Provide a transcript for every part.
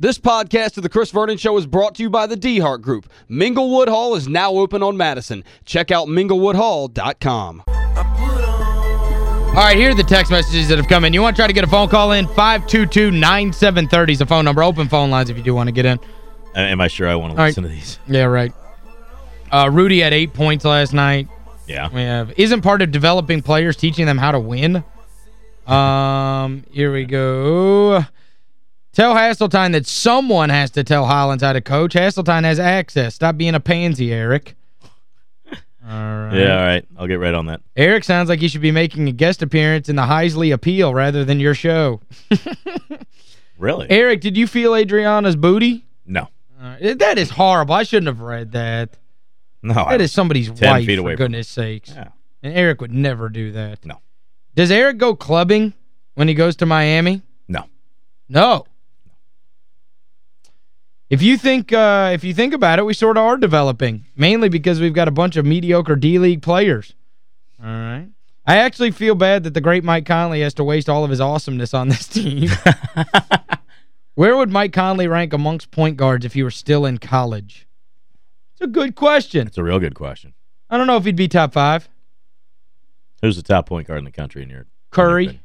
This podcast of The Chris Vernon Show is brought to you by the DeHart Group. Minglewood Hall is now open on Madison. Check out minglewoodhall.com. All right, here are the text messages that have come in. You want to try to get a phone call in? 522-9730 is the phone number. Open phone lines if you do want to get in. Uh, Am I sure I want to All listen right. to these? Yeah, right. Uh, Rudy had eight points last night. Yeah. We have isn't part of developing players teaching them how to win. Um, here we go. Tell Hasseltine that someone has to tell Hollins how to coach. Hasseltine has access. Stop being a pansy, Eric. All right. Yeah, all right. I'll get right on that. Eric sounds like he should be making a guest appearance in the Heisley Appeal rather than your show. Really? Eric, did you feel Adriana's booty? No. Uh, that is horrible. I shouldn't have read that. No. I- That is somebody's 10 wife, feet for away from goodness sakes. Yeah. And Eric would never do that. No. Does Eric go clubbing when he goes to Miami? No. No. If you think uh, if you think about it, we sort of are developing, mainly because we've got a bunch of mediocre D-League players. All right. I actually feel bad that the great Mike Conley has to waste all of his awesomeness on this team. Where would Mike Conley rank amongst point guards if he were still in college? It's a good question. It's a real good question. I don't know if he'd be top five. Who's the top point guard in the country in your Curry, in your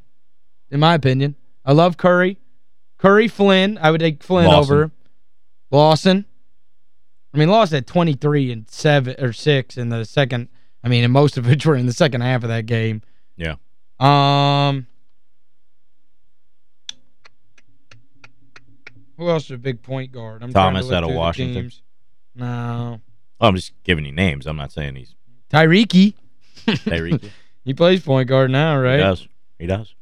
in my opinion. I love Curry. Curry, Flynn. I would take Flynn Lawson. over. Lawson. I mean, Lawson had 23 and 7 or 6 in the second. I mean, and most of which were in the second half of that game. Yeah. Um, Who else is a big point guard? I'm Thomas out of Washington. No. Oh, I'm just giving you names. I'm not saying he's Tyreke. Tyreke. He plays point guard now, right? He does. He does.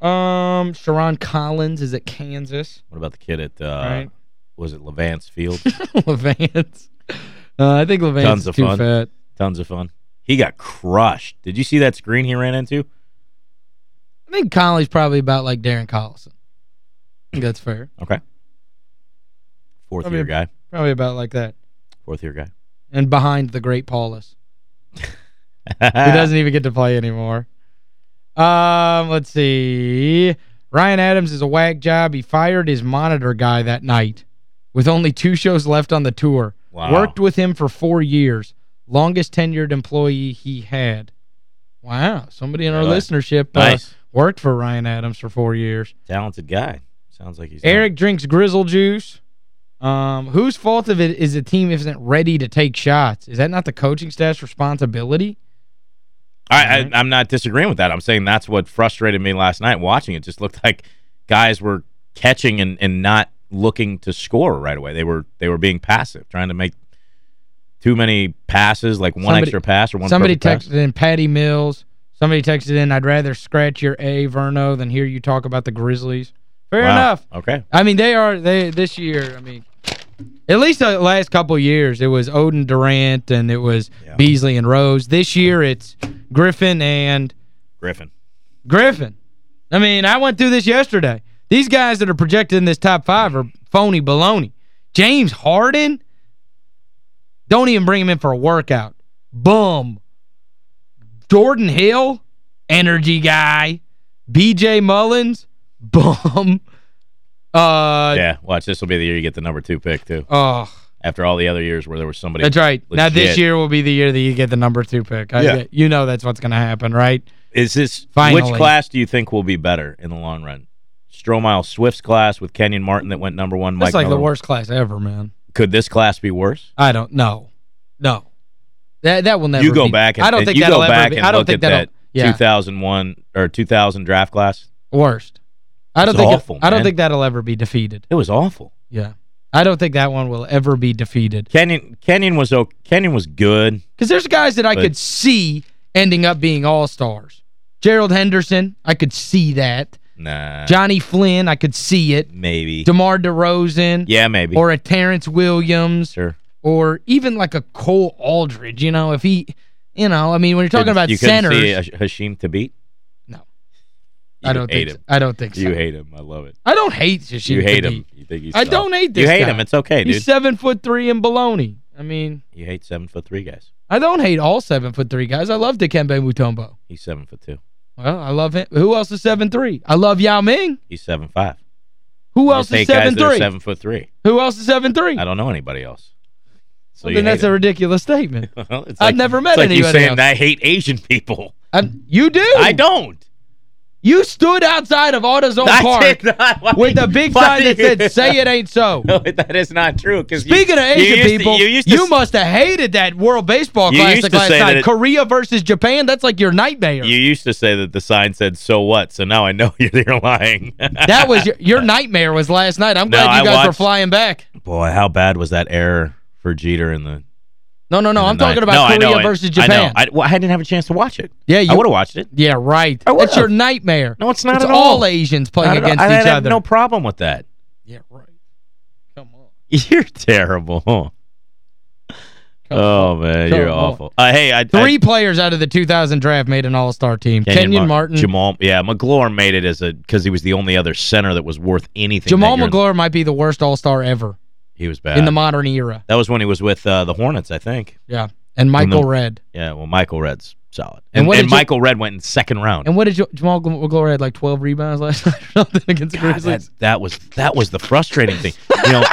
Um, Sherron Collins is at Kansas. What about the kid at, uh, Right. Was it Levance Field? Levance. Uh, I think Levance Tons is of too fun. fat. Tons of fun. He got crushed. Did you see that screen he ran into? I think Conley's probably about like Darren Collison. I think that's fair. Okay. Fourth mean- year guy. Probably about like that. Fourth year guy. And behind the great Paulus. who doesn't even get to play anymore. Um, let's see. Ryan Adams is a whack job. He fired his monitor guy that night with only two shows left on the tour. Wow. Worked with him for four years. Longest tenured employee he had. Wow. Somebody in our Really? listenership uh, worked for Ryan Adams for four years. Talented guy. Sounds like he's Eric drinks grizzle juice. Um, whose fault of it is the team isn't ready to take shots? Is that not the coaching staff's responsibility? I, I I'm not disagreeing with that. I'm saying that's what frustrated me last night watching it. Just looked like guys were catching and, and not looking to score right away. They were they were being passive, trying to make too many passes, like one Somebody- extra pass or one Somebody texted in Patty Mills. Somebody texted in, I'd rather scratch your A, Verno, than hear you talk about the Grizzlies. Fair Wow. enough. Okay. I mean, they are, they this year, I mean, at least the last couple years, it was Oden Durant and it was Yeah. Beasley and Rose. This year, it's Griffin and Griffin. Griffin. I mean, I went through this yesterday. These guys that are projected in this top five are phony baloney. James Harden, don't even bring him in for a workout. Bum. Jordan Hill, energy guy. B.J. Mullens, bum. Uh, yeah, watch. This will be the year you get the number two pick, too. Oh, After all the other years where there was somebody that's right. Now, this year will be the year that you get the number two pick. I, Yeah. You know that's what's going to happen, right? Is this Finally. which class do you think will be better in the long run? Stromile Swift's class with Kenyon Martin that went number one. That's Mike like the worst class ever, man. Could this class be worse? I don't know. No. That that will never you go be- back and I don't think you that'll go ever back be. and I don't look think at that'll that yeah, 2001 or 2000 draft class. worst. I don't think it- I don't think that'll ever be defeated. It was awful. Yeah. I don't think that one will ever be defeated. Kenyon Kenyon was okay. Kenyon was good. Cuz there's guys that I could see ending up being all-stars. Gerald Henderson, I could see that. Nah. Johnny Flynn, I could see it. maybe. DeMar DeRozan yeah, maybe. or a Terrence Williams sure. or even like a Cole Aldrich, you know, if he you know, I mean when you're talking about you centers, see a- Hasheem Thabeet? No. You I don't hate think him. so. I don't think so. You hate him. I love it. I don't hate Shashim you hate Thabeet. him. You think he's I soft. don't hate this You hate guy. him. It's okay, dude. He's seven foot three and baloney. I mean, You hate seven foot three guys. I don't hate all seven foot three guys. I love Dikembe Mutombo. He's seven foot two. Well, I love him. Who else is seven three? I love Yao Ming. He's seven five. Who else is hate guys that are 7'3"? seven foot three. Who else is 7'3"? I don't know anybody else. So Well, then that's hate a ridiculous statement. Well, I've like- never met it's like you saying else. I hate Asian people. And you do. I don't. You stood outside of AutoZone I Park not. With a big sign that said, say it ain't so. No, that is not true. 'cause you- Speaking of you Asian to- people, you, you, used to, must have hated that World Baseball You Classic to last night. it- Korea versus Japan, that's like your nightmare. You used to say that the sign said "so what," so now I know you're, you're lying. that was your, your nightmare was last night. I'm No, glad you guys were flying back. boy. How bad was that error for Jeter in the? No, no, no. I'm talking about no, Korea know, I- versus I Japan. know. I, well, I didn't have a chance to watch it. yeah, you I would have watched it. Yeah, right. I That's your nightmare. No, it's not it's at all all. Asians playing Not at all. against I each have other. no problem with that. yeah, right. Come on. You're terrible. Come oh man, Come you're on. awful. Uh, hey, I Three players out of the 2000 draft made an all-star team. I, Kenyon, Martin. Jamal. Yeah, Magloire made it as a because he was the only other center that was worth anything. Jamal. Magloire might be the worst all-star ever He was bad. in the modern era. that was when he was with uh, the Hornets, I think. Yeah. And Michael the- Red. Yeah, well, Michael Redd's solid. And And, what and you- Michael Redd went in second round. And what did J- Jamal Magloire had like 12 rebounds last night or something against the Grizzlies? that, that was that was the frustrating thing. You know,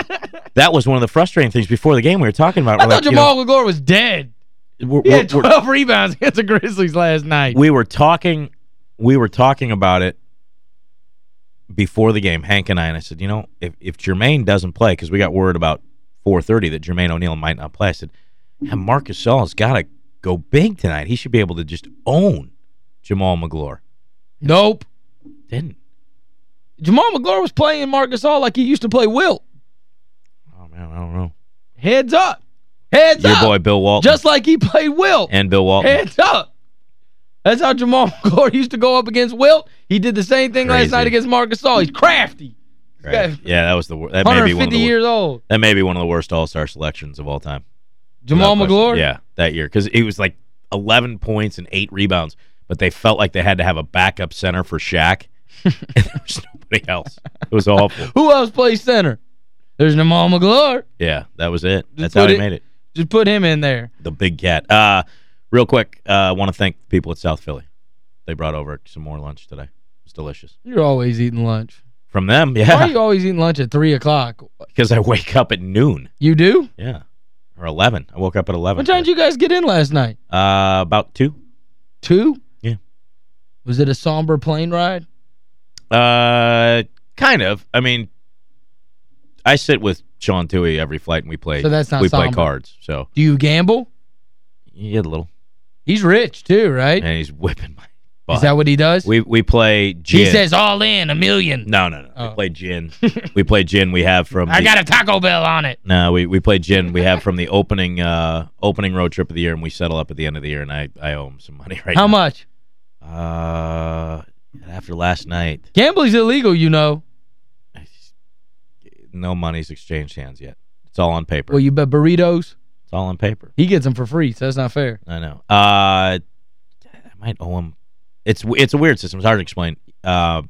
that was one of the frustrating things before the game we were talking about. I thought like, you Jamal Magloire was dead. know, we're- He had 12 rebounds against the Grizzlies last night. we were talking we were talking about it before the game, Hank and I, and I said, you know, if, if Jermaine doesn't play, because we got word about 4.30 that Jermaine O'Neal might not play, I said, Marcus has got to go big tonight. He should be able to just own Jamal Magloire. nope. Didn't. Jamal Magloire was playing Marcus Gasol like he used to play Wilt. Oh, man, I don't know. Heads up. Heads Your up. Your boy Bill Walton Just like he played Wilt. and Bill Walton. Heads up. That's how Jamal Magloire used to go up against Wilt. He did the same thing last night against Marc Gasol. He's crafty. Right. Yeah, that was the that may be one 150 of the years old. that may be one of the worst All-Star selections of all time. Jamal Magloire? Yeah, that year because it was like 11 points and 8 rebounds, but they felt like they had to have a backup center for Shaq. and there was nobody else. It was awful. Who else plays center? There's Jamal Magloire. Yeah, that was it. That's how he it- made it. Just put him in there. The big cat. Uh real quick, uh I want to thank the people at South Philly. They brought over some more lunch today. It's delicious. You're always eating lunch. From them, yeah. Why are you always eating lunch at 3 o'clock? because I wake up at noon. You do? Yeah. Or 11. I woke up at 11. What time did you guys get in last night? Uh about 2. 2? Yeah. Was it a somber plane ride? Uh, kind of. I mean, I sit with Sean Tuohy every flight, and we play. So that's not we play cards. So Do you gamble? Yeah, a little, He's rich too, right? and he's whipping my. Butt. Is that what he does? we we play gin? he says all in, a million. no, no, no. Oh. We play gin. we play gin. We have from. I the- got a Taco Bell on it. No, we we play gin. We have from the opening uh opening road trip of the year, and we settle up at the end of the year. And I I owe him some money right now. How now. much? Uh, after last night, Gambling's illegal, you know. no money's exchanged hands yet. It's all on paper. Well, you bet burritos. It's all on paper. He gets them for free, so that's not fair. I know. Uh, I might owe him. It's it's a weird system. It's hard to explain. Uh,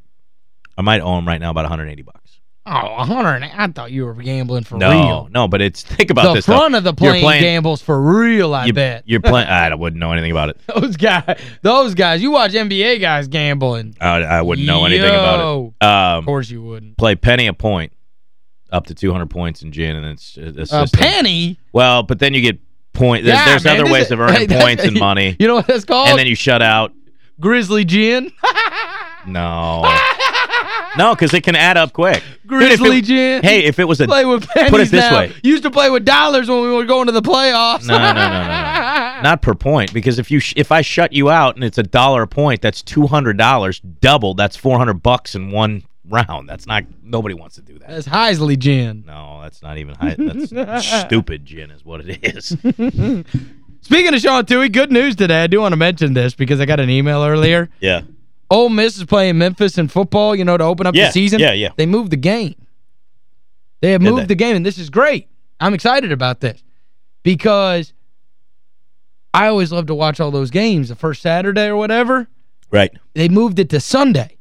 I might owe him right now about 180 bucks. Oh, a hundred. I thought you were gambling for no, real. no, No, but it's think about the this. though. front of the You're plane playing- gambles for real, I you, bet. You're playing. I wouldn't know anything about it. Those guys, those guys. You watch NBA guys gambling. I, I wouldn't know anything about it. Um, Of course you wouldn't. play penny a point, up to 200 points in gin, and it's a A penny. Well, but then you get point. There's, Yeah, there's man, other ways is- of earning hey, points and money, You know what that's called? and then you shut out. Grizzly gin. No, no, because it can add up quick. Dude, Grizzly it- gin. Hey, if it was a play with pennies put it this now. way. Used to play with dollars when we were going to the playoffs. No, no, no, no, no. Not per point, because if you sh- if I shut you out and it's a dollar a point, that's two hundred dollars double. That's four hundred bucks in one round. That's not nobody wants to do that. That's Heisley gin. No, that's not even high. That's stupid gin is what it is. Speaking of Sean Tuohy, good news today. I do want to mention this because I got an email earlier. Yeah. Ole Miss is playing Memphis in football, you know, to open up Yeah, the season. yeah, yeah. They moved the game. They have Did moved they? the game, and this is great. I'm excited about this because I always love to watch all those games the first Saturday or whatever. Right. They moved it to Sunday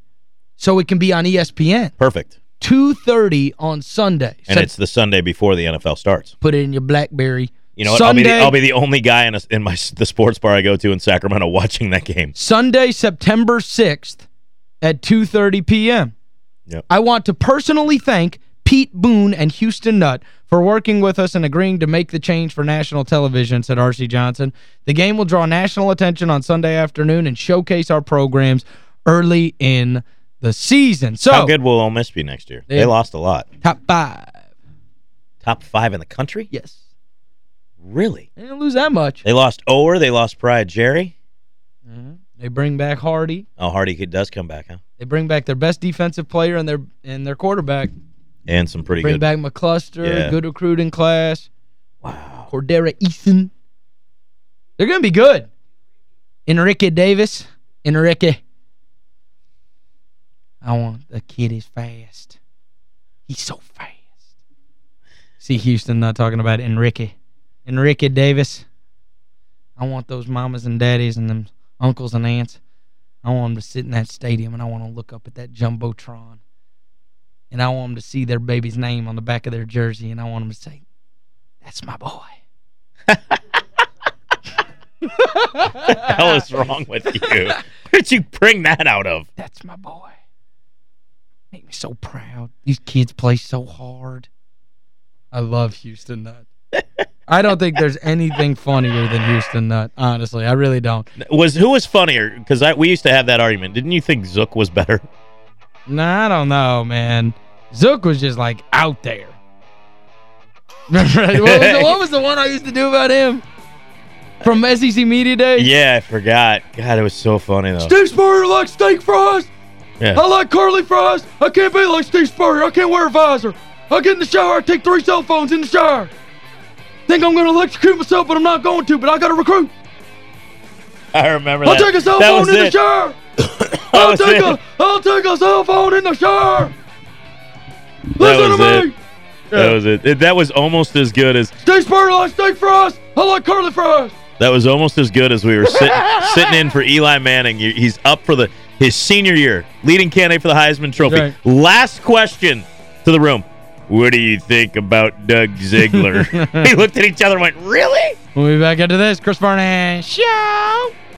so it can be on ESPN. Perfect. 2.30 on Sunday. And So it's the Sunday before the NFL starts. put it in your BlackBerry. You know what? I'll be, the, I'll be the only guy in, a, in my the sports bar I go to in Sacramento watching that game. Sunday, September 6th at 2.30 p.m. Yep. I want to personally thank Pete Boone and Houston Nutt for working with us and agreeing to make the change for national television, said R.C. Johnson. The game will draw national attention on Sunday afternoon and showcase our programs early in the season. So, How good will Ole Miss be next year? They- They lost a lot. top five. Top five in the country? Yes. Really? They didn't lose that much. They lost Oher. They lost Peria Jerry. Mhm. They bring back Hardy. Oh, Hardy could- does come back, huh? They bring back their best defensive player and their and their quarterback. And some pretty bring good. back McCluster, Yeah. good recruiting class. Wow. Cordera Eason. They're going to be good. Enrique Davis. Enrique. I want the kid is fast. He's so fast. See Houston Nutt talking about Enrique. Enrique Davis. I want those mamas and daddies and them uncles and aunts. I want them to sit in that stadium and I want to look up at that Jumbotron. And I want them to see their baby's name on the back of their jersey and I want them to say, that's my boy. What the hell is wrong with you? Where did you bring that out of? That's my boy. Make me so proud. These kids play so hard. I love Houston Nutt. I don't think there's anything funnier than Houston Nutt, honestly. I really don't. Was Who was funnier? Because we used to have that argument. Didn't you think Zook was better? Nah, I don't know, man. Zook was just like out there. Remember, what, was the, what was the one I used to do about him? From SEC Media Day? Yeah, I forgot. God, it was so funny, though. Steve Spurrier likes steak fries. Yeah. I like curly fries. I can't be like Steve Spurrier. I can't wear a visor. I get in the shower. I take three cell phones in the shower. Think I'm going to electrocute myself, but I'm not going to. But I got to recruit. I remember that. I'll take a cell That phone in the shower. I'll take it. a I'll take a cell phone in the shower. Listen to me. it. That was it. It- That was almost as good as Steve Spurrier likes steak fries. I like curly fries. that was almost as good as we were sit, sitting in for Eli Manning. He's up for the his senior year, leading candidate for the Heisman Trophy. Right. Last question to the room. What do you think about Doug Ziegler? he looked at each other and went, "Really?" We'll be back into this. Chris Vernon Show.